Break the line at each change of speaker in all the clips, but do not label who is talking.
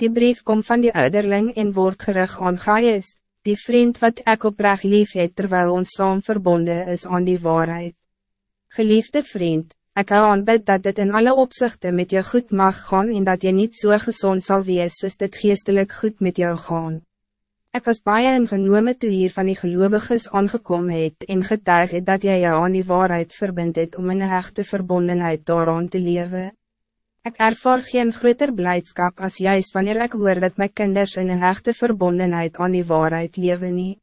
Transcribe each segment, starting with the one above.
Die brief komt van die ouderling en wordt gerig aan Gaius, die vriend wat ik oprecht lief het terwijl ons saam verbonden is aan die waarheid. Geliefde vriend, ik hou aanbid dat dit in alle opzichten met jou goed mag gaan en dat je niet zo so gezond zal wees soos dit geestelijk goed met jou gaan. Ik was baie ingenomen toe hier van die geloviges aangekomen het en getuig het dat jy jou aan die waarheid verbind het om in een echte verbondenheid daaraan te leven. Ik ervaar geen groter blijdschap als juist wanneer ik hoor dat mijn kinders in een echte verbondenheid aan die waarheid leven nie.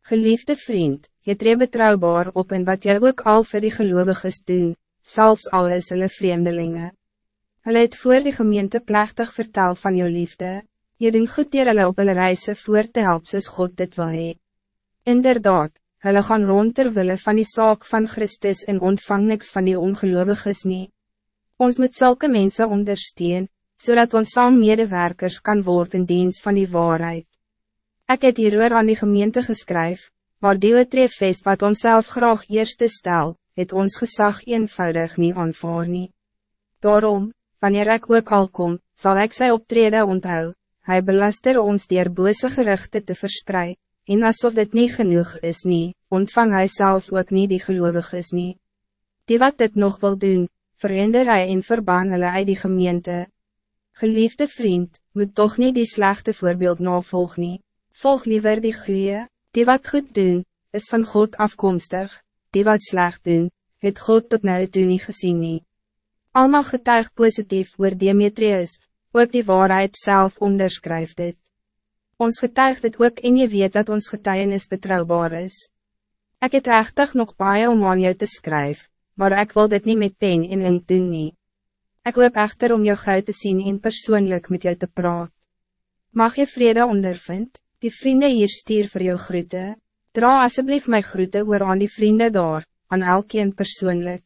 Geliefde vriend, je tree betrouwbaar op en wat jy ook al vir die geloviges doen, zelfs al is hulle vreemdelingen. Hulle het voor die gemeente plechtig vertel van jou liefde. Je doen goed dier hulle op hulle reise voor te help soos God dit wil hee. Inderdaad, hulle gaan rond terwille van die zaak van Christus en ontvang niks van die ongeloviges nie. Ons moet zulke mensen ondersteun, zodat ons saam medewerkers kan worden in dienst van die waarheid. Ik het hieroor aan die gemeente geskryf, maar die trefest wat ons zelf graag eerste stel, het ons gezag eenvoudig niet aanvaar nie. Daarom, wanneer ik ook al kom, zal ik sy optreden onthou, hij belaster ons dier bose gerichte te verspreiden. en alsof dit niet genoeg is nie, ontvang hij zelfs ook niet die gelovig is nie. Die wat dit nog wil doen, verhinder hy en verbaan hulle uit die gemeente. Geliefde vriend, moet toch niet die slechte voorbeeld navolg nie. Volg liever die goeie, die wat goed doen, is van God afkomstig, die wat slecht doen, het God tot nou toe nie gezien nie. Almal getuig positief oor Demetrius, ook die waarheid zelf onderskryf dit. Ons getuig dit ook en je weet dat ons getuienis betrouwbaar is. Ik het rechtig nog baie om aan jou te schrijven, maar ik wil dit niet met pen en ink doen nie. Ek hoop echter om jou gauw te zien en persoonlijk met jou te praat. Mag je vrede ondervind, die vrienden hier stier voor jou groete, dra alsjeblieft my groete oor aan die vrienden daar, aan elkeen persoonlijk.